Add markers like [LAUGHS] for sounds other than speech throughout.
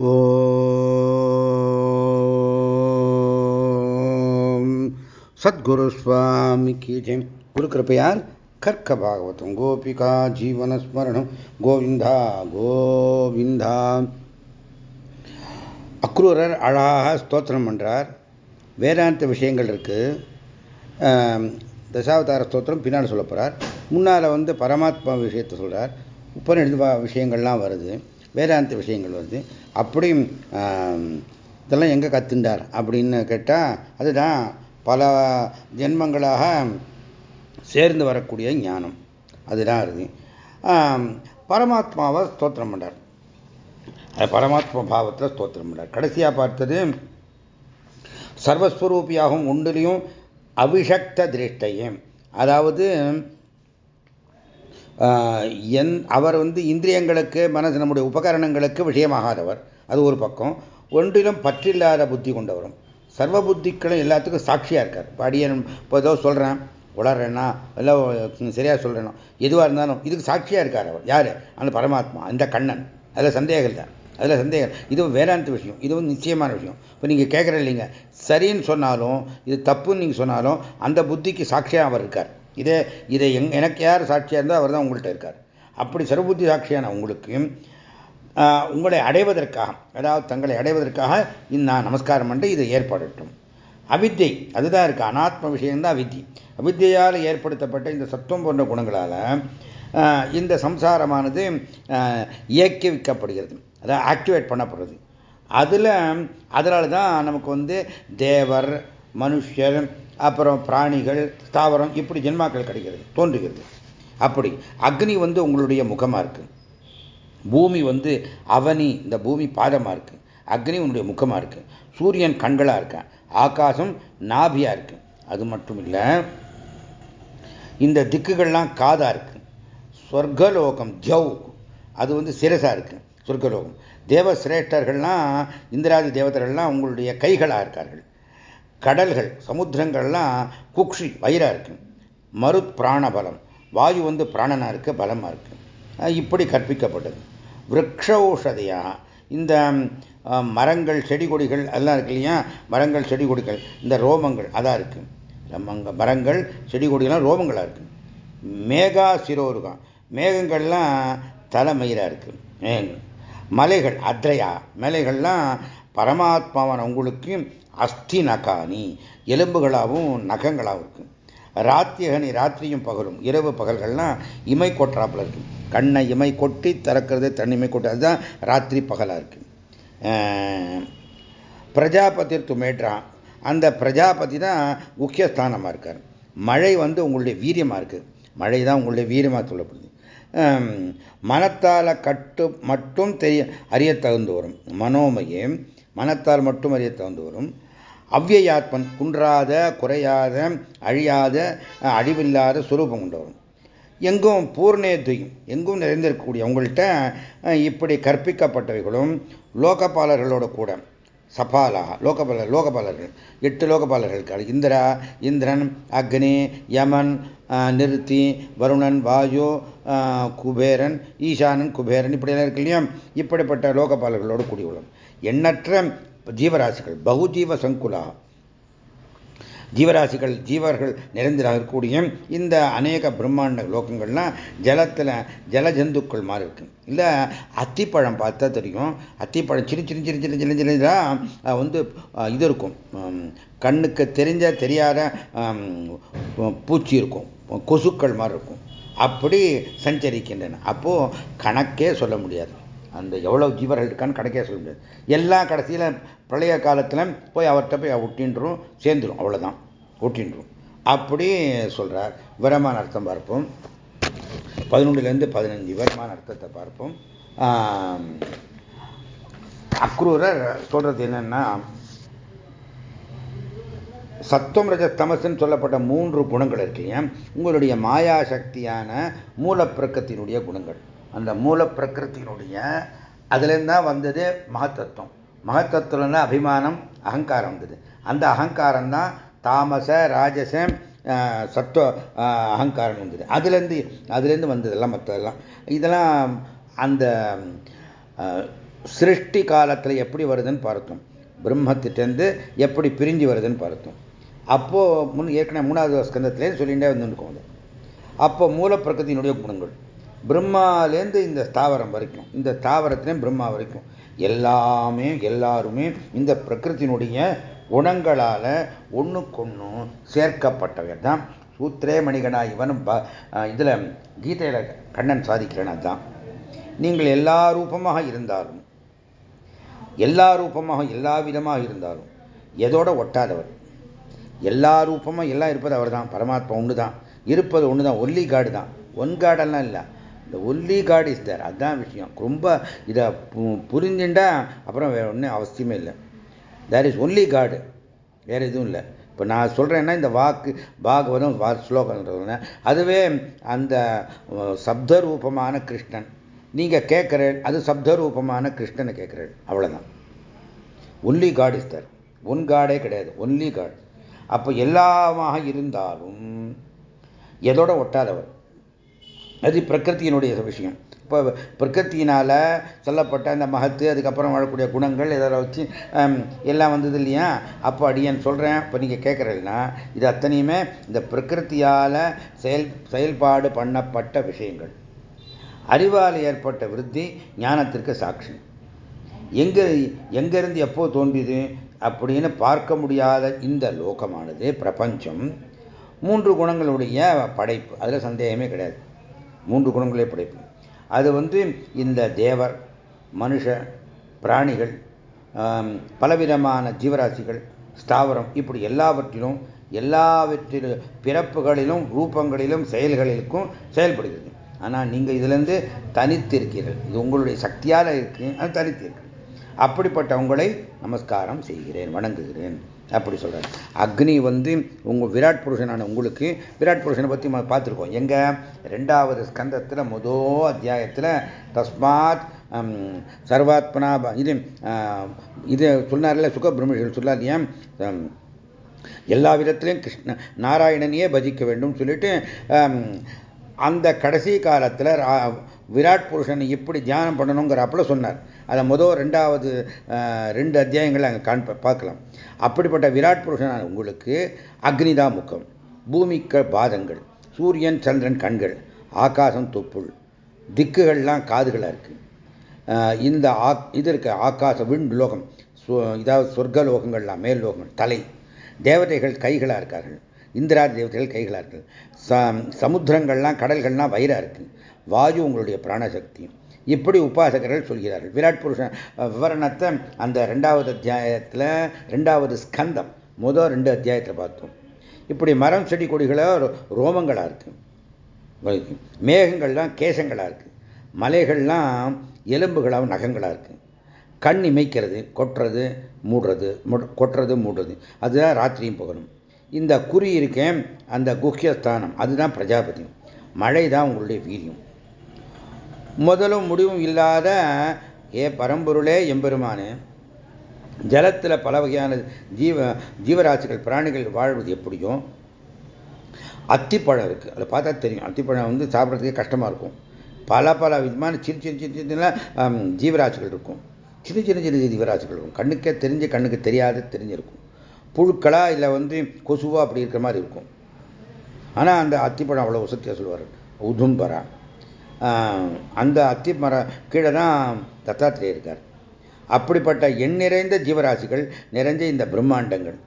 ஓம். சத்குரு சுவாமிக்கு ஜெயம் குருகிருப்பையார் கர்க்க பாகவதம். கோபிகா ஜீவனஸ்மரணம் கோவிந்தா கோவிந்தா. அக்ரூரர் அழகாக ஸ்தோத்திரம் பண்ணுறார் வேதாந்த விஷயங்கள் இருக்குது தசாவதார ஸ்தோத்திரம் பின்னால் சொல்ல போகிறார் முன்னால் வந்து பரமாத்மா விஷயத்தை சொல்கிறார் உபநிடத விஷயங்கள்லாம் வருது. வேதாந்த விஷயங்கள் வருது. அப்படியும் இதெல்லாம் எங்கே கத்துண்டார் அப்படின்னு கேட்டால் அதுதான் பல ஜென்மங்களாக சேர்ந்து வரக்கூடிய ஞானம். அதுதான் இருக்கு பரமாத்மாவை ஸ்தோத்திரம் பண்ணார் பரமாத்மா பாவத்தில் ஸ்தோத்திரம் பண்ணார் கடைசியாக பார்த்தது சர்வஸ்வரூபியாகவும் ஒன்றிலையும் அபிஷக்த திருஷ்டையும் அதாவது என் அவர் வந்து இந்திரியங்களுக்கு மனசு நம்முடைய உபகரணங்களுக்கு விஷயமாகாதவர். அது ஒரு பக்கம். ஒன்றிலும் பற்றில்லாத புத்தி கொண்டவரும். சர்வ புத்திக்களும் எல்லாத்துக்கும் சாட்சியாக இருக்கார். படியன் இப்போ ஏதோ சொல்கிறேன் உளறேன்னா எல்லாம் சரியாக சொல்கிறேனோ எதுவாக இருந்தாலும் இதுக்கு சாட்சியாக இருக்கார் அவர். யார்? அந்த பரமாத்மா அந்த கண்ணன். அதில் சந்தேகம் இல்லை. அதில் சந்தேகம். இது வேதாந்த விஷயம். இது வந்து நிச்சயமான விஷயம். இப்போ நீங்கள் கேட்குற இல்லைங்க. சரின்னு சொன்னாலும் இது தப்புன்னு நீங்கள் சொன்னாலும் அந்த புத்திக்கு சாட்சியாக அவர் இருக்கார். இதே இதை எங் எனக்கு யார் சாட்சியாக இருந்தால் அவர் தான் உங்கள்கிட்ட இருக்கார். அப்படி சர்வபுத்தி சாட்சியான உங்களுக்கு உங்களை அடைவதற்காக அதாவது தங்களை அடைவதற்காக நான் நமஸ்காரம் பண்ணி இதை ஏற்படட்டும் அவித்தை அதுதான் இருக்கு அனாத்ம விஷயம்தான் அவித்தி அவித்தியால் ஏற்படுத்தப்பட்ட இந்த சத்துவம் போன்ற குணங்களால் இந்த சம்சாரமானது இயக்கிவிக்கப்படுகிறது. அதாவது ஆக்டிவேட் பண்ணப்படுறது. அதில் அதனால தான் நமக்கு வந்து தேவர் மனுஷர் அப்புறம் பிராணிகள் தாவரம் இப்படி ஜென்மாக்கள் கிடைக்கிறது தோன்றுகிறது. அப்படி அக்னி வந்து உங்களுடைய முகமாக இருக்கு. பூமி வந்து அவனி இந்த பூமி பாதமாக இருக்கு. அக்னி உன்னுடைய முகமாக இருக்கு. சூரியன் கண்களாக இருக்கான் ஆகாசம் நாபியாக இருக்கு. அது மட்டும் இல்லை இந்த திக்குகள்லாம் காதாக இருக்கு. சொர்க்கலோகம் ஜவ் அது வந்து சிரசாக இருக்கு. சொர்க்கலோகம். தேவ சிரேஷ்டர்கள்லாம் இந்திராதி தேவதர்கள்லாம் உங்களுடைய கைகளாக இருக்கார்கள். கடல்கள் சமுத்திரங்கள்லாம் குக்ஷி வயிறாக இருக்கு. மருத் பிராணபலம் வாயு வந்து பிராணனாக இருக்கு பலமாக இருக்கு. இப்படி கற்பிக்கப்பட்டது. விரக்ஷௌஷதையாக இந்த மரங்கள் செடி கொடிகள் எல்லாம் இருக்கு இல்லையா? மரங்கள் செடி கொடிகள் இந்த ரோமங்கள் அதான் இருக்கு. மரங்கள் செடி கொடிகள்லாம் ரோமங்களாக இருக்கு. மேகா சிரோருகம் மேகங்கள்லாம் தலைமயிராக இருக்கு. மேகங்கள் மலைகள் அத்ரையா. மலைகள்லாம் பரமாத்மாவான உங்களுக்கு அஸ்தி நகானி. எலும்புகளாகவும் நகங்களாகவும் இருக்கு. ராத்தியகனி ராத்திரியும் பகலும். இரவு பகல்கள்லாம் இமை கொட்டுறாப்புல இருக்கு. கண்ணை இமை கொட்டி திறக்கிறது தன்னிமை கொட்டது அதுதான் ராத்திரி பகலாக இருக்கு. பிரஜாபதி துமேட்ரா அந்த பிரஜாபதி தான் முக்கியஸ்தானமாக இருக்கார். மழை வந்து உங்களுடைய வீரியமாக இருக்கு. மழை தான் உங்களுடைய வீரியமாக சொல்லப்படுது. மனத்தால் கட்டு மட்டும் தெரிய அறிய தகுந்து வரும் மனோமையே மனத்தால் மட்டும் அறிய தகுந்து வரும் அவ்வியாத்மன் குன்றாத குறையாத அழியாத அழிவில்லாத சுரூபம் கொண்டவரும். எங்கும் பூர்ணேத்வயம் எங்கும் நிறைந்திருக்கக்கூடிய உங்கள்கிட்ட இப்படி கற்பிக்கப்பட்டவைகளும் லோகபாலர்களோட கூட சபாலா லோகபால லோகபாலர்கள் எட்டு லோகபாலர்கள் இருக்காரு இந்திரா இந்திரன் அக்னி யமன் நிறுத்தி வருணன் வாயு குபேரன் ஈசானன் குபேரன் இப்படியெல்லாம் இருக்கு இல்லையா? இப்படிப்பட்ட லோகபாலர்களோடு கூடியுள்ளோம். எண்ணற்ற ஜீவராசிகள் பகுஜீவ சங்குலா. ஜீவராசிகள் ஜீவர்கள் நிறைந்திருக்கக்கூடிய இந்த அநேக பிரம்மாண்ட லோகங்கள்லாம் ஜலத்தில் ஜலஜந்துக்கள் மாதிரி இருக்கு. இல்லை அத்திப்பழம் பார்த்தா தெரியும். அத்திப்பழம் சின்ன சின்ன சின்ன சின்ன சின்ன சின்னதாக வந்து இது இருக்கும். கண்ணுக்கு தெரிஞ்ச தெரியாத பூச்சி இருக்கும். கொசுக்கள் மாதிரி இருக்கும். அப்படி சஞ்சரிக்கின்றன. அப்போது கணக்கே சொல்ல முடியாது. அந்த எவ்வளோ ஜீவர்கள் இருக்கான்னு கிடைக்க சொல்ல முடியாது. எல்லா கடைசியில் பிரளய காலத்தில் போய் அவர்கிட்ட போய் ஒட்டின்றும் சேர்ந்துடும் அவ்வளோதான் ஒட்டின்றும். அப்படி சொல்கிறார் விவரமான அர்த்தம் பார்ப்போம். பதினொன்றுலேருந்து பதினஞ்சு விவரமான அர்த்தத்தை பார்ப்போம். அக்ரூரர் சொல்கிறது என்னன்னா சத்துவம் ரஜ தமசுன்னு சொல்லப்பட்ட மூன்று குணங்கள் இருக்கு இல்லையா? உங்களுடைய மாயா சக்தியான மூலப்பிரக்கத்தினுடைய குணங்கள். அந்த மூல பிரகிருத்தினுடைய அதுலேருந்து தான் வந்தது மகத்தத்துவம். மகத்தத்துவம்னா அபிமானம் அகங்காரம் வந்தது. அந்த அகங்காரம் தான் தாமச ராஜசம் சத்துவ அகங்காரம் வந்தது. அதுலேருந்து அதுலேருந்து வந்ததெல்லாம் மற்றதெல்லாம். இதெல்லாம் அந்த சிருஷ்டி காலத்தில் எப்படி வருதுன்னு பார்த்தோம். பிரம்மத்திட்டேருந்து எப்படி பிரிஞ்சு வருதுன்னு பார்த்தோம். அப்போது முன் ஏற்கனவே மூணாவது ஸ்கந்தத்திலே சொல்லிகிட்டே வந்துருக்கோம் அது. அப்போ மூலப்பிரகத்தினுடைய குணங்கள். பிரம்மாலேருந்து இந்த ஸ்தாவரம் வரைக்கும் இந்த ஸ்தாவரத்திலையும் பிரம்மா வரைக்கும். எல்லாமே எல்லாருமே இந்த பிரகிருத்தினுடைய குணங்களால் ஒன்றுக்கொன்றும் சேர்க்கப்பட்டவர் தான் சூத்திரே மணிகனா இவனும் இதில் கீதையில் கண்ணன் சாதிக்கிறேன் அதுதான் நீங்கள் எல்லா ரூபமாக இருந்தாலும் எல்லா ரூபமாக எல்லா விதமாக இருந்தாலும் எதோட ஒட்டாதவர். எல்லா ரூபமாக எல்லாம் இருப்பது அவர் தான் பரமாத்மா ஒன்று தான் இருப்பது ஒன்று தான் ஒல்லி காடு தான் ஒன் காடெல்லாம் இல்லை. இந்த ஒல்லி காட் இஸ் தேர் அதுதான் விஷயம். ரொம்ப இதை புரிஞ்சுட்டா அப்புறம் வேற ஒன்றும் அவசியமே இல்லை. தேர் இஸ் ஒன்லி காடு வேறு எதுவும் இல்லை. இப்போ நான் சொல்கிறேன்னா இந்த வாக்கு பாகவதம் வா ஸ்லோகம்ன்றது அதுவே அந்த சப்த ரூபமான கிருஷ்ணன். நீங்கள் கேட்குற அது சப்தரூபமான கிருஷ்ணனை கேட்குறேன் அவ்வளோதான் only God is there one காடே கிடையாது. ஒன்லி காட் அப்போ எல்லாமாக இருந்தாலும் எதோட ஒட்டாதவர்? அது பிரகிருத்தியினுடைய விஷயம். இப்போ பிரகிருத்தினால் சொல்லப்பட்ட அந்த மகத்து அதுக்கப்புறம் வாழக்கூடிய குணங்கள் இதெல்லாம் வச்சு எல்லாம் வந்தது இல்லையா? அப்போ அடியன் சொல்கிறேன் இப்போ நீங்கள் கேட்குறீங்கன்னா இது அத்தனையுமே இந்த பிரகிருத்தியால் செயல் செயல்பாடு பண்ணப்பட்ட விஷயங்கள். அறிவால் ஏற்பட்ட விருத்தி ஞானத்திற்கு சாட்சி. எங்கே எங்கேருந்து எப்போ தோன்றியது அப்படின்னு பார்க்க முடியாத இந்த லோகமானது பிரபஞ்சம். மூன்று குணங்களுடைய படைப்பு. அதில் சந்தேகமே கிடையாது. மூன்று குணங்களே படைப்போம் அது வந்து இந்த தேவர் மனுஷ பிராணிகள் பலவிதமான ஜீவராசிகள் ஸ்தாவரம் இப்படி எல்லாவற்றிலும் எல்லாவற்றிலும் பிறப்புகளிலும் ரூபங்களிலும் செயல்களிலும் செயல்படுகிறது. ஆனால் நீங்கள் இதிலிருந்து தனித்திருக்கிறீர்கள். இது உங்களுடைய சக்தியால் இருக்கு அது தனித்திருக்கு அப்படிப்பட்ட உங்களை நமஸ்காரம் செய்கிறேன் வணங்குகிறேன். அப்படி சொல்கிறார் அக்னி வந்து உங்கள் விராட் புருஷனான உங்களுக்கு விராட் புருஷனை பற்றி பார்த்துருக்கோம். எங்கே? ரெண்டாவது ஸ்கந்தத்தில் முதோ அத்தியாயத்தில் தஸ்மாத் சர்வாத்மனா இது இது சொன்னார்ல சுகபிரமணிகள் சொல்லார் ஏன் எல்லா விதத்திலையும் கிருஷ்ண நாராயணனையே பஜிக்க வேண்டும் சொல்லிட்டு அந்த கடைசி காலத்தில் விராட் புருஷன் எப்படி தியானம் பண்ணணுங்கிறப்பல சொன்னார். அதை முதல் ரெண்டாவது ரெண்டு அத்தியாயங்களை அங்கே காண்ப பார்க்கலாம். அப்படிப்பட்ட விராட் புருஷன் உங்களுக்கு அக்னிதா முகம் பூமிக்க பாதங்கள் சூரியன் சந்திரன் கண்கள் ஆகாசம் தொப்புள் திக்குகள்லாம் காதுகளாக இருக்கு. இந்த இது இருக்க ஆகாச விண் லோகம் இதாவது சொர்க்க லோகங்கள்லாம் மேல் லோகங்கள் தலை. தேவதைகள் கைகளாக இருக்கார்கள். இந்திரா தேவதைகள் கைகளாக இருக்கு. சமுத்திரங்கள்லாம் கடல்கள்லாம் வயிறாக இருக்குது வாயு உங்களுடைய பிராணசக்தி. இப்படி உபாசகர்கள் சொல்கிறார்கள். விராட் புருஷன் விவரணத்தை அந்த ரெண்டாவது அத்தியாயத்தில் ரெண்டாவது ஸ்கந்தம் முதல் ரெண்டு அத்தியாயத்தில் பார்த்தோம். இப்படி மரம் செடி கொடிகளாக ரோமங்களாக இருக்கு. மேகங்கள்லாம் கேசங்களாக இருக்கு. மலைகள்லாம் எலும்புகளாக நகங்களாக இருக்கு. கண் இமைக்கிறது கொட்டுறது மூடுறது கொட்டுறது மூடுறது. அதுதான் ராத்திரியும் பகலும் இந்த குறி இருக்கேன் அந்த குக்கியஸ்தானம் அதுதான் பிரஜாபதி. மழை தான் உங்களுடைய வீரியம். முதலும் முடிவும் இல்லாத ஏ பரம்பொருளே எம்பெருமானு ஜலத்தில் பல வகையான ஜீவ ஜீவராசிகள் பிராணிகள் வாழ்வது எப்படியும் அத்திப்பழம் இருக்குது அதை பார்த்தா தெரியும். அத்திப்பழம் வந்து சாப்பிட்றதுக்கே கஷ்டமாக இருக்கும். பல பல விதமான சின்ன சின்ன சின்ன சின்ன ஜீவராசிகள் இருக்கும். சின்ன சின்ன சின்ன ஜீவராசிகள் இருக்கும். கண்ணுக்கே தெரிஞ்சு கண்ணுக்கு தெரியாத தெரிஞ்சிருக்கும். புழுக்களா இல்லை வந்து கொசுவா அப்படி இருக்கிற மாதிரி இருக்கும். ஆனால் அந்த அத்திப்பழம் அவ்வளோ வசதியாக சொல்லுவார். உதும்பரா. அந்த அத்தி மரம் கீழே தான் தத்தாத்திரே இருக்கார். அப்படிப்பட்ட எண் நிறைந்த ஜீவராசிகள் நிறைஞ்ச இந்த பிரம்மாண்டங்கள்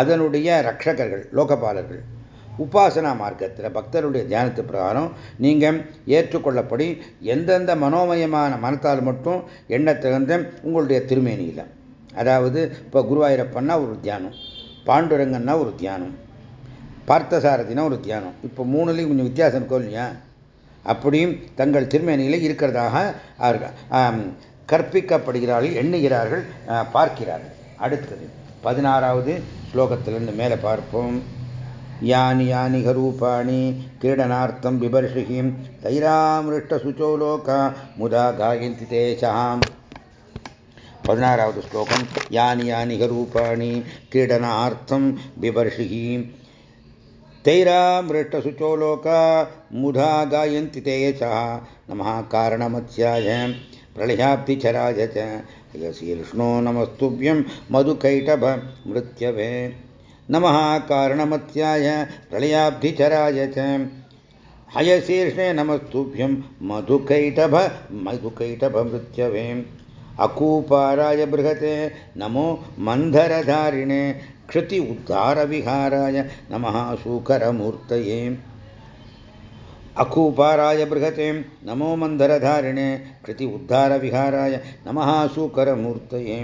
அதனுடைய ரக்ஷகர்கள் லோகபாலர்கள் உபாசனா மார்க்கத்தில் பக்தருடைய தியானத்து பிரகாரம் நீங்கள் ஏற்றுக்கொள்ளப்படி எந்தெந்த மனோமயமான மனத்தால் மட்டும் எண்ண திறந்த உங்களுடைய திருமேனியில். அதாவது இப்போ குருவாயூரப்பன்னா ஒரு தியானம் பாண்டுரங்கன்னா ஒரு தியானம் பார்த்தசாரதினா ஒரு தியானம். இப்போ மூணுலேயும் கொஞ்சம் வித்தியாசம் இருக்கும் இல்லையா? அப்படியும் தங்கள் திருமேனியில் இருக்கிறதாக கற்பிக்கப்படுகிறார்கள் எண்ணுகிறார்கள் பார்க்கிறார்கள். அடுத்தது பதினாறாவது ஸ்லோகத்திலிருந்து மேலே பார்ப்போம். யானி யானிக ரூபாணி கிரீடனார்த்தம் விபர்ஷிகிம் தைராமிருஷ்டசுச்சோ லோகா முதா காயந்தி தேசாம் பதினாறாவது ஸ்லோகம் யானி யானிக ரூபாணி கிரீடனார்த்தம் பிபர்ஷிகிம் तैरामृष्टशुचो लोका मुधा गायन्ति ते यशः नमः कारणमत्स्याय। प्रलयाब्धिचराय च। यशीर्ष्णो नमस्तुभ्यं मधुकैटभ मृत्यवे। नमः कारणमत्याय प्रलयाब्धिचराय च। हयशीर्षे नमस्तुभ्यं मधुकैटभ मधुकैटभमृत्यवे अकूपाराय बृहते। नमो मन्धरधारिणे। क्षति उद्धारविहाराय नमः शूकरमूर्तये अकूपाराय बृहते, नमो मन्धरधारिणे कृति उद्धारविहाराय नमः शूकरमूर्तये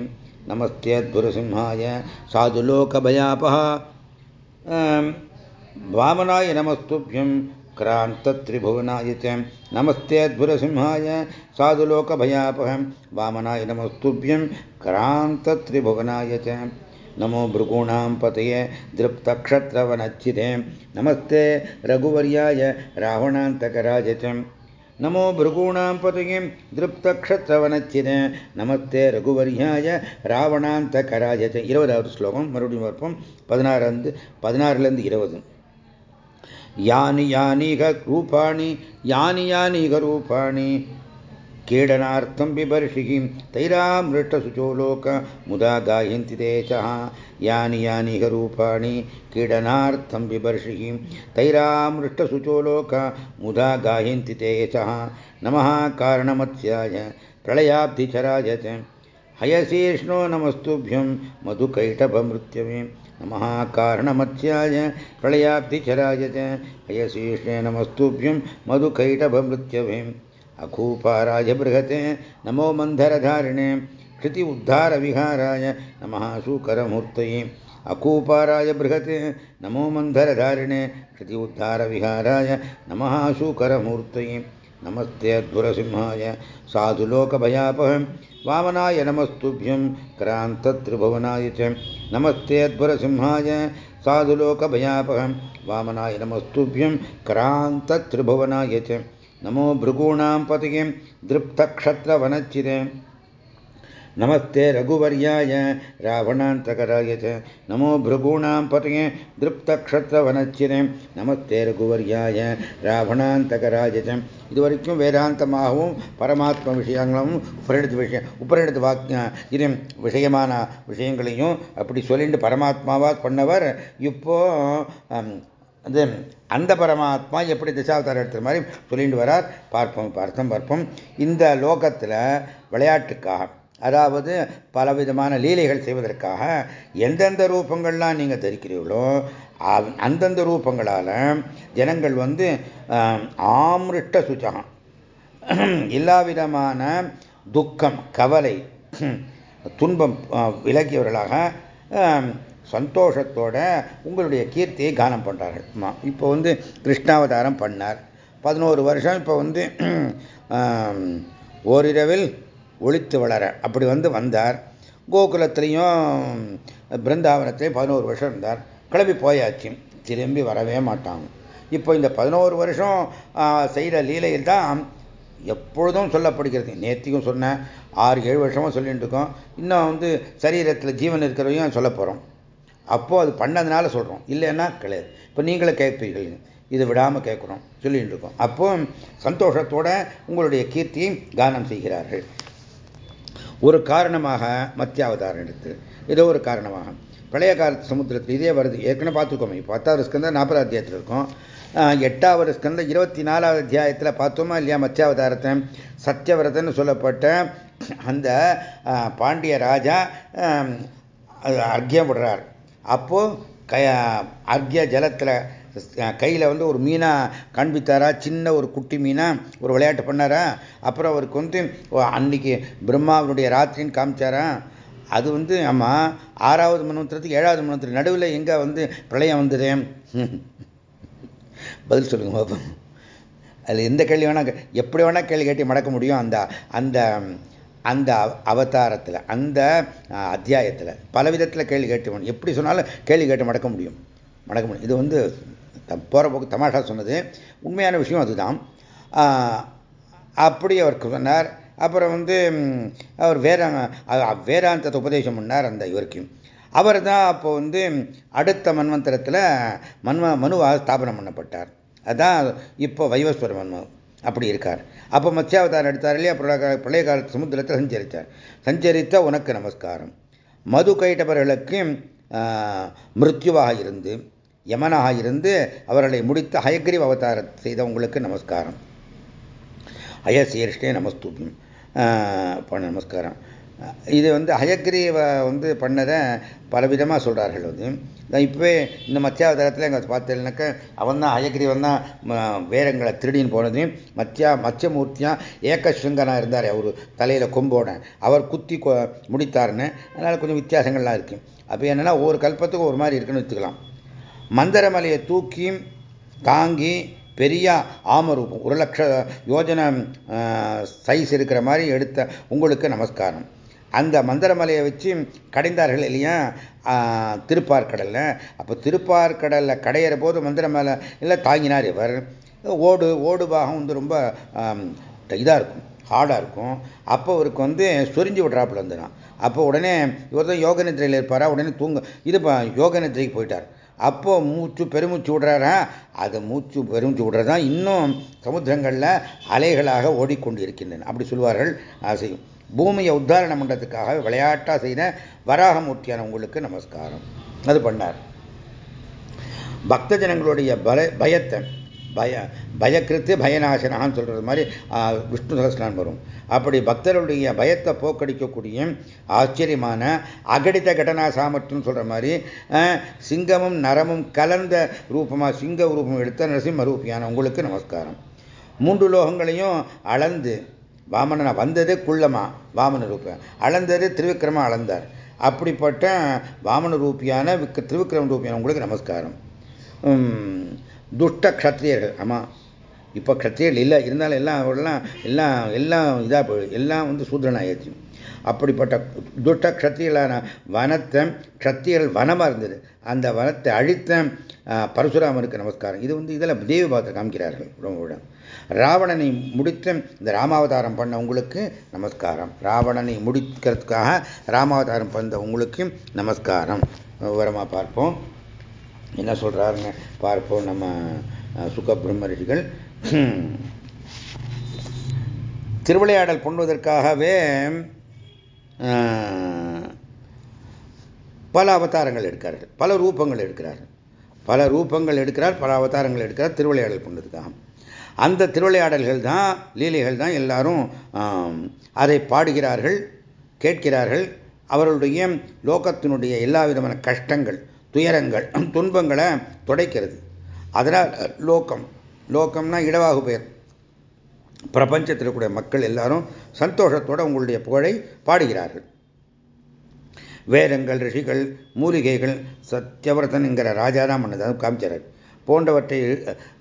नमस्ते अद्भुरसिंहाय साधुलोकभयापः। नमस्तुभ्यं क्रान्तत्रिभुवनाय च नमस्ते अद्भुरसिंहाय साधुलोकभयापहं वामनाय नमस्तुभ्यं क्रान्तत्रिभुवनाय च नमो भृगूणां पतये दृप्तक्षत्रवनच्चिते नमस्ते रघुवर्याय रावणान्तकराज च नमो भृगूणां पतये दृप्तक्षत्रवनच्चिते நமஸ்தே ரகுவரியாய ராவணாந்தகராய இருபதாவது ஸ்லோகம் மறுபடியும் பார்ப்போம் பதினாறு பதினாறுலேருந்து இருபது यानि यानीह रूपाणि यानि यानीह रूपाणि क्रीडनार्थं बिभर्षिः। तैरामृष्टशुचो लोक, मुदा गायन्ति तेजः यानि यानीह रूपाणि क्रीडनार्थं बिभर्षिः। लोक, मुदा गायन्ति तेजः नमः कारणमत्स्याय, प्रलयाब्धिचराय च। हयशीर्ष्णो नमस्तुभ्यं मधुकैटभमृत्यवे नमः कारणमत्स्याय, प्रलयाब्धिचराय च। हयशीर्षे नमस्तुभ्यं मधुकैटभमृत्यवे अकूपाराय बृहते नमो मन्धरधारिणे क्षति उद्धारविहाराय नमः शूकरमूर्तये अकूपाराय बृहते नमो मन्धरधारिणे क्षति उद्धारविहाराय नमः शूकरमूर्तये नमस्ते अद्भुरसिंहाय साधुलोकभयापह वामनाय नमस्तुभ्यं, क्रान्तत्रिभुवनाय च। नमस्ते अद्भुरसिंहाय साधुलोकभयापह वामनाय नमस्तुभ्यं, क्रान्तत्रिभुवनाय च। नमो भृगूणां पतिगे दृप्तक्षत्रवनच्चिरे नमस्ते रघुवर्याय रावणान्तकराय च नमो भृगूणां पतये திருப்தக்ஷத்ரவனச்சிரே நமஸ்தே ரகுவர்யாய ராவணாந்தகராஜ இது வரைக்கும் வேதாந்தமாகவும் பரமாத்ம விஷயங்களும் உபரிடத்து விஷயம் உபரிடத்து வாக்கிய இது விஷயமான விஷயங்களையும் அப்படி சொல்லிட்டு பரமாத்மாவா பண்ணவர் இப்போ அது அந்த பரமாத்மா எப்படி திசாவதாரம் எடுத்த மாதிரி சொல்லிட்டு வரார். பார்ப்போம் பார்த்தோம் பார்ப்போம். இந்த லோகத்தில் விளையாட்டுக்காக அதாவது பலவிதமான லீலைகள் செய்வதற்காக எந்தெந்த ரூபங்கள்லாம் நீங்கள் தரிக்கிறீர்களோ அந்தந்த ரூபங்களால் ஜனங்கள் வந்து ஆமிருஷ்ட சுச்சகம் எல்லா விதமான துக்கம் கவலை துன்பம் விலகியவர்களாக சந்தோஷத்தோட உங்களுடைய கீர்த்தியை கானம் பண்ணுறார்கள் இப்போ வந்து கிருஷ்ணாவதாரம் பண்ணார். பதினோரு வருஷம் இப்போ வந்து [CLEARS THROAT] ஓரிரவில் ஒழித்து வளர. அப்படி வந்து வந்தார். கோகுலத்திலையும் பிருந்தாவனத்திலையும் பதினோரு வருஷம் இருந்தார். கிளம்பி போயாச்சு. திரும்பி வரவே மாட்டாங்க. இப்போ இந்த பதினோரு வருஷம் செய்கிற லீலையில் தான் எப்பொழுதும் சொல்லப்படுகிறது. நேத்திக்கும் சொன்னேன். ஆறு ஏழு வருஷமாக சொல்லிட்டு இருக்கோம். இன்னும் வந்து சரீரத்தில் ஜீவன் இருக்கிறவையும் சொல்ல போகிறோம் அப்போது அது பண்ணதுனால சொல்கிறோம் இல்லைன்னா கிடையாது. இப்போ நீங்களே கேட்பீர்கள். இதை விடாமல் கேட்குறோம். சொல்லிட்டு இருக்கோம். அப்போ சந்தோஷத்தோட உங்களுடைய கீர்த்தியை கானம் செய்கிறார்கள். ஒரு காரணமாக மத்தியாவதாரம் எடுத்து ஏதோ ஒரு காரணமாக. பழைய காலத்து சமுத்திரத்தில் இதே வருது. ஏற்கனவே பார்த்துக்கோமே பத்தாவது ஸ்கந்தம் நாற்பது அத்தியாயத்தில் இருக்கும். எட்டாவது ஸ்கந்தம் இருபத்தி நாலாவது அத்தியாயத்தில் பார்த்தோமா இல்லையா மத்தியாவதாரத்தை? சத்தியவிரதன்னு சொல்லப்பட்ட அந்த பாண்டிய ராஜா அர்க்கியம் விடுறார் அப்போது க அக்ய ஜலத்தில் கையில் வந்து ஒரு மீனாக காண்பித்தாரா? சின்ன ஒரு குட்டி மீனாக ஒரு விளையாட்டு பண்ணாரா? அப்புறம் அவருக்கு வந்து அன்னைக்கு பிரம்மாவனுடைய ராத்திரின்னு காமிச்சாரா? அது வந்து ஆமாம் ஆறாவது மனோத்திரத்துக்கு ஏழாவது மனோத்திரம் நடுவில் எங்கே வந்து பிரளயம் வந்தது? [LAUGHS] பதில் சொல்லுங்க பாப்பா அதில் எந்த கேள்வி வேணால் எப்படி வேணால் கேள்வி கேட்டி மடக்க முடியும். அந்த அந்த அந்த அவதாரத்தில் அந்த அத்தியாயத்தில் பல விதத்தில் கேள்வி கேட்டு எப்படி சொன்னாலும் கேள்வி கேட்டு மடக்க முடியும். மடக்க முடியும். இது வந்து போகிற போக்கு தமாஷா சொன்னது. உண்மையான விஷயம் அதுதான். அப்படி அவருக்கு சொன்னார். அப்புறம் வந்து அவர் வேற வேதாந்தத்தை உபதேசம் பண்ணார் அந்த இவருக்கும் அவர் தான் அப்போ வந்து அடுத்த மன்வந்தரத்தில் மன்ம மனுவாக ஸ்தாபனம் பண்ணப்பட்டார். அதான் இப்போ வைவஸ்வர மன்ம அப்படி இருக்கார். அப்போ மத்யாவதாரம் எடுத்தார் இல்லையா? பிரளய காலத்து சமுத்திரத்தில் சஞ்சரித்தார். சஞ்சரித்த உனக்கு நமஸ்காரம். மது கைட்டவர்களுக்கு மிருத்யுவாக இருந்து யமனாக இருந்து அவர்களை முடித்த ஹயக்ரீவ் அவதாரம் செய்தவங்களுக்கு நமஸ்காரம். அயசீர்ஷ்டே நமஸ்தூபியம் நமஸ்காரம். இது வந்து ஹயக்ரீவ வந்து பண்ணதை பலவிதமாக சொல்கிறார்கள் வந்து. இப்போவே இந்த மத்தியாவதாரத்தில் எங்கள் பார்த்தேன்னாக்க அவன் தான் ஹயக்ரீவன் தான் வேரங்களை திருடின்னு போனது மத்தியா மத்தியமூர்த்தியாக ஏக்கசங்கனாக இருந்தார் அவர் தலையில் கொம்போட. அவர் குத்தி முடித்தார்னு அதனால் கொஞ்சம் வித்தியாசங்கள்லாம் இருக்குது அப்போ என்னென்னா ஒவ்வொரு கல்பத்துக்கும் ஒரு மாதிரி இருக்குன்னு வச்சுக்கலாம். மந்திரமலையை தூக்கி தாங்கி பெரிய ஆமரூபம் ஒரு லட்ச யோஜனை சைஸ் இருக்கிற மாதிரி எடுத்த உங்களுக்கு நமஸ்காரம். அந்த மந்திரமலையை வச்சு கடைந்தார்கள் இல்லையா? திருப்பார்கடலில். அப்போ திருப்பார்கடலில் கடையிற போது மந்திரமலை இல்லை தாங்கினார் இவர். ஓடு ஓடு பாகம் வந்து ரொம்ப இதாக இருக்கும் ஹார்டாக இருக்கும். அப்போ அவருக்கு வந்து சொரிஞ்சு விட்றாப்புல வந்துடும் அப்போ உடனே இவர் தான் யோக நிதிரையில் இருப்பாரா? உடனே தூங்க இது யோக நிதிரைக்கு போயிட்டார். அப்போ மூச்சு பெருமூச்சு விடுறாரா? அதை மூச்சு பெருமூச்சு விடுறது தான் இன்னும் சமுத்திரங்களில் அலைகளாக ஓடிக்கொண்டு இருக்கின்றன அப்படி சொல்வார்கள் செய்யும் பூமியை உத்தாரணம் பண்ணுறதுக்காக விளையாட்டாக செய்த வராகமூர்த்தியான உங்களுக்கு நமஸ்காரம். அது பண்ணார். பக்த ஜனங்களுடைய பல பயத்தை பய பயக்கிருத்து பயநாசனான்னு சொல்கிறது மாதிரி விஷ்ணு சகஸ்ரான் வரும். அப்படி பக்தருடைய பயத்தை போக்கடிக்கக்கூடிய ஆச்சரியமான அகடித கடனா சாமர்த்தியம் சொல்கிற மாதிரி சிங்கமும் நரமும் கலந்த ரூபமாக சிங்க ரூபம் எடுத்த நரசிம்ம ரூபியான உங்களுக்கு நமஸ்காரம். மூன்று லோகங்களையும் அளந்து வாமன வந்தது குள்ளமா வாமன ரூபம் அளந்தது திருவிக்கிரமா அளந்தார். அப்படிப்பட்ட வாமன ரூபியான திருவிக்கிரம ரூபியான உங்களுக்கு நமஸ்காரம். துஷ்ட க்ஷத்திரியர்கள் ஆமாம் இப்போ க்ஷத்திரியர்கள் இல்லை இருந்தாலும் எல்லாம் அவர்கள்லாம் எல்லாம் எல்லாம் இதாக போயிடுது எல்லாம் வந்து சூத்திரனாயாச்சு அப்படிப்பட்ட துட்ட கத்தியலான வனத்தை கத்தியல் வனமாக இருந்தது. அந்த வனத்தை அழித்த பரசுராமனுக்கு நமஸ்காரம். இது வந்து இதில் தேவி பாத்திர காமிக்கிறார்கள் ரொம்ப ராவணனை முடித்த இந்த ராமாவதாரம் பண்ண உங்களுக்கு நமஸ்காரம். ராவணனை முடிக்கிறதுக்காக ராமாவதாரம் பண்ண உங்களுக்கு நமஸ்காரம். விவரமாக பார்ப்போம். என்ன சொல்கிறாருன்னு பார்ப்போம் நம்ம சுக பிரம்மரிஷிகள் திருவிளையாடல் பண்ணுவதற்காகவே பல அவதாரங்கள் எடுக்கிறார்கள். பல ரூபங்கள் எடுக்கிறார்கள். பல ரூபங்கள் எடுக்கிறார் பல அவதாரங்கள் எடுக்கிறார் திருவிளையாடல் பண்ணுறதுக்காக அந்த திருவிளையாடல்கள் தான் லீலைகள் தான் எல்லாரும் அதை பாடுகிறார்கள் கேட்கிறார்கள். அவர்களுடைய லோகத்தினுடைய எல்லா விதமான கஷ்டங்கள் துயரங்கள் துன்பங்களை துடைக்கிறது. அதனால் லோகம் லோக்கம்னா இடவாகு பெயர். பிரபஞ்சத்தில் கூடிய மக்கள் எல்லாரும் சந்தோஷத்தோடு உங்களுடைய புகழை பாடுகிறார்கள். வேதங்கள் ரிஷிகள் மூலிகைகள் சத்தியவர்த்தன் என்கிற ராஜாதான் பண்ணது காமிச்சார். போன்றவற்றை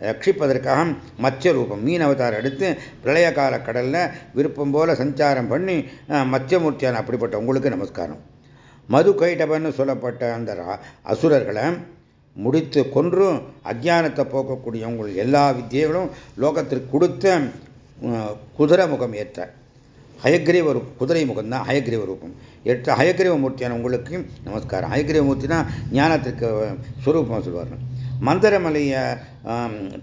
ரட்சிப்பதற்காக மச்ச ரூபம் மீன் அவதாரம் எடுத்து பிரளய கால கடலில் விருப்பம் போல சஞ்சாரம் பண்ணி மச்சமூர்த்தியான அப்படிப்பட்ட உங்களுக்கு நமஸ்காரம். மது கைடபன்னு சொல்லப்பட்ட அந்த அசுரர்களை முடித்து கொன்று அஜானத்தை போக்கக்கூடிய உங்கள் எல்லா வித்தியைகளும் லோகத்திற்கு கொடுத்த குதிரை முகம் ஏற்ற. ஹயக்ரீவ குதிரை முகம் தான் ஹயக்ரீவ ரூபம். ஏற்ற ஹயக்ரீவ மூர்த்தியான உங்களுக்கு நமஸ்காரம். ஹயக்ரீவ மூர்த்தினா ஞானத்திற்கு சுரூபமாக சொல்வார்கள். மந்திரமலையை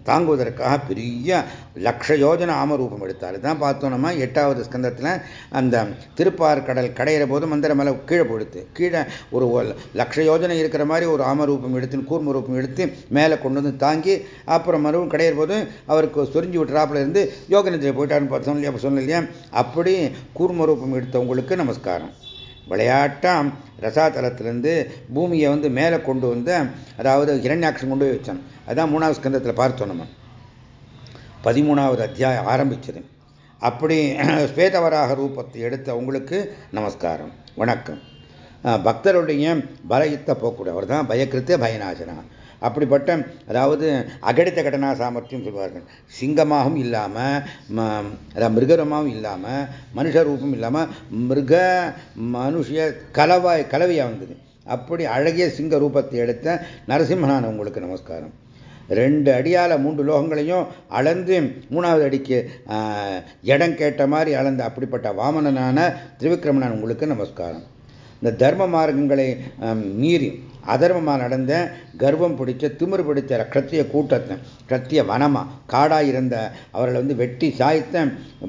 தாங்குவதற்காக பெரிய லக்ஷ யோஜன ஆமரூபம் எடுத்தார். தான் பார்த்தோம்னா நம்ம எட்டாவது ஸ்கந்தத்தில் அந்த திருப்பார் கடல் கடையிற போது மந்திரமலை கீழே போடுத்து கீழே ஒரு லக்ஷ யோஜனை இருக்கிற மாதிரி ஒரு ஆமரூபம் எடுத்து கூர்ம ரூபம் எடுத்து மேலே கொண்டு வந்து தாங்கி அப்புறம் மறுபடியும் கடையிற போது அவருக்கு சொரிஞ்சு விட்டுறாப்புல இருந்து யோக போயிட்டாருன்னு பார்த்தோம் இல்லையா? அப்போ இல்லையா? அப்படி கூர்ம ரூபம் எடுத்தவங்களுக்கு நமஸ்காரம். விளையாட்டாம் ரசாதலத்திலேருந்து பூமியை வந்து மேலே கொண்டு வந்து அதாவது இரண்யாட்சம் கொண்டு போய் வச்சான். அதான் மூணாவது ஸ்கந்தத்தில் பார்த்தோம் நம்ம. பதிமூணாவது அத்தியாயம் ஆரம்பிச்சது. அப்படி ஸ்வேதவராக ரூபத்தை எடுத்த உங்களுக்கு நமஸ்காரம். வணக்கம். பக்தருடைய பலயுத்த போக்கூட அவர் தான் பயக்கிருத்த பயநாசனா அப்படிப்பட்ட அதாவது அகடித்த கடனா சாமர்த்தியம் சொல்வார்கள். சிங்கமாகவும் இல்லாமல் அதாவது மிருகரமாகவும் இல்லாமல் மனுஷ ரூபம் இல்லாமல் மிருக மனுஷ கலவாய் கலவையாக வந்தது. அப்படி அழகிய சிங்க ரூபத்தை எடுத்த நரசிம்மனான உங்களுக்கு நமஸ்காரம். ரெண்டு அடியால் மூன்று லோகங்களையும் அளந்து மூணாவது அடிக்கு இடம் கேட்ட மாதிரி அளந்த அப்படிப்பட்ட வாமனனான திரிவிக்ரமணன் உங்களுக்கு நமஸ்காரம். இந்த தர்ம மார்க்கங்களை மீறி அதர்மமாக நடந்த கர்வம் பிடிச்ச திமிர் பிடிச்ச கத்திய கூட்டத்தை கத்திய வனமாக காடாக இருந்த அவர்களை வந்து வெட்டி சாய்த்த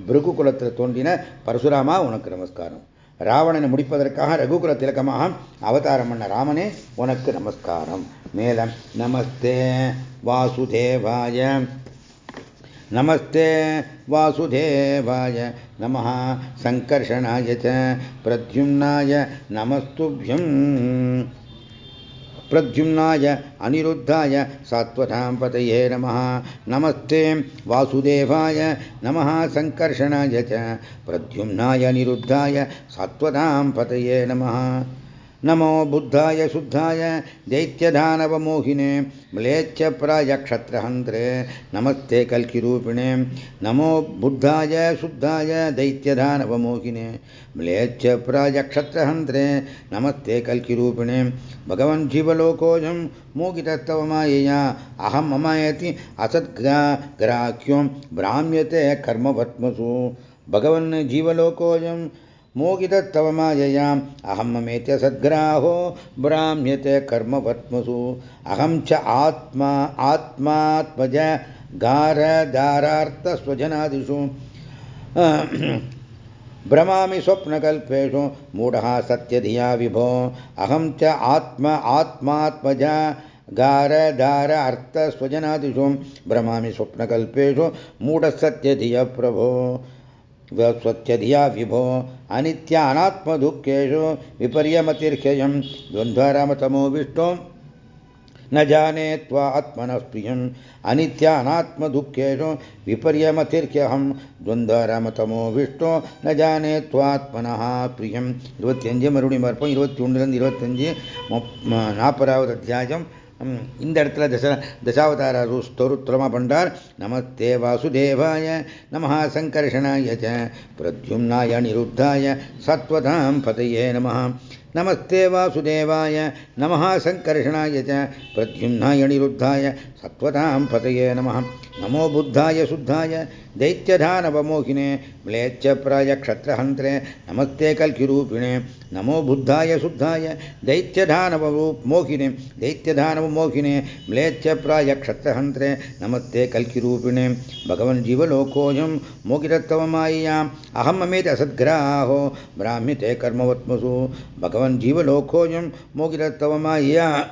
பிருகு குலத்தில் தோன்றின பரசுராமா உனக்கு நமஸ்காரம். ராவணனை முடிப்பதற்காக ரகுகுல திலகமாக அவதாரம் பண்ண ராமனே உனக்கு நமஸ்காரம். மேலம் நமஸ்தே வாசுதேவாய நமஸ்தே வாசுதேவாய நம சங்கர்ஷனாய பிரத்யும்னாய நமஸ்துபியம். प्रद्युम्नाय अनिरुद्धाय सात्वतां पतये नमः नमस्ते वासुदेवाय नमः सङ्कर्षणाय च प्रद्युम्नाय अनिरुद्धाय सात्वतां पतये नमः नमो बुद्धाय शुद्धाय दैत्यदानवमोहिने म्लेच्छ प्रायक्षत्रहन्त्रे। नमस्ते कल्किरूपिणे। नमो बुद्धाय शुद्धाय दैत्यदानवमोहिने म्लेच्छ प्रायक्षत्रहन्त्रे। नमस्ते कल्किरूपिणे। भगवन् जीवलोकोऽयं मोगितस्तव मायया अहं ममयति असद्ग्राह्यो भ्राम्यते कर्मवत्मसु। भगवन् जीवलोकोऽयं मोगितस्तव माययाम् अहं ममेत्य सद्ग्राहो भ्राम्यते कर्मवत्मसु। अहं च आत्मा, आत्मात्मज गारदारार्थस्वजनादिषु। भ्रमामि स्वप्नकल्पेषु। मूढः सत्यधिया विभो। अहं च आत्म, आत्मात्मजा गारदार अर्थस्वजनादिषु भ्रमामि स्वप्नकल्पेषु। मूढसत्यधिय प्रभो। स्वत्यधिया विभो अनित्यानात्मदुःखेषु विपर्यमतिर्ह्ययं द्वन्द्वरमतमो विष्टो न जाने त्वात्मनः प्रियम् अनित्यानात्मदुःखेषु विपर्यमतिर्ह्यहं द्वन्द्वरमतमो विष्टो न जाने त्वात्मनः பிரியம் இருபத்தி அஞ்சு மறுபடியும் பார்ப்போம் இருபத்தி ஒன்றுலேருந்து இருபத்தஞ்சு நாற்பதாவது அத்தியாயம் இந்த இடத்துல தச தசாவதார ஸ்தோருத்திரமா பண்றார். நமஸ்தே வாசுதேவாய நமஹா சங்கர்ஷனாய பிரத்யும்னாய நிருத்தாய சத்வதாம் பதையே நம நமஸ்தே வாசுதேவாய நமஹா சங்கர்ஷனாய பிரத்யும்னாய நிருத்தாய சத்வதாம் பதையே நம நமோ புத்தாய சுத்தாய दैत्यधानवमोहिने, म्लेच्छ प्रायक्षत्रहन्त्रे, नमस्ते कल्किरूपिणे, नमो बुद्धाय शुद्धाय दैत्यधानवमोहिने दैत्यधानवमोहिने, म्लेच्छ प्रायक्षत्रहन्त्रे, नमस्ते कल्किरूपिणे भगवन् जीवलोकोऽयं मोगिरत्वमाय्याम् अहं ममेत असद्ग्राहो ब्राह्म्यते कर्मवत्मसु भगवन् जीवलोकोऽयं मोगिरत्वमाय्या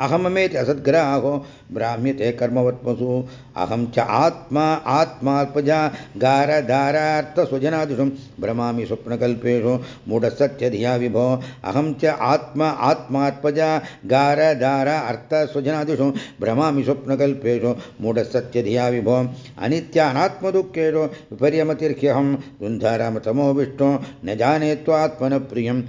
अहममेति असद्ग्राहो, ब्राह्म्यते कर्मवत्मसु अहं च आत्मा आत्मात्मजा गारधारार्थस्वजनादिषु। भ्रमामि स्वप्नकल्पेषु, मूढसत्यधिया विभो। अहं च आत्मा आत्मात्मजा गारधार अर्थस्वजनादिषु भ्रमामि स्वप्नकल्पेषु, मूढसत्यधिया विभो। अनित्यानात्मदुःखेषु, विपर्यमतिर्ह्यहं। वृन्धारामतमो विष्णो न जाने त्वात्मनः प्रियम्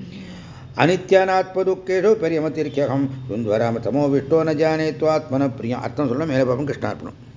அனித்யானாத்மதுக்கேஷோ பெரியமத்திருக்கியகம். துந்துவராம தமோ விஷ்டோ ந ஜானே துவாத்மன பிரியம் அர்த்தம் சொல்லணும் மேலே பாப்பம் கிருஷ்ணார்ப்பணம்.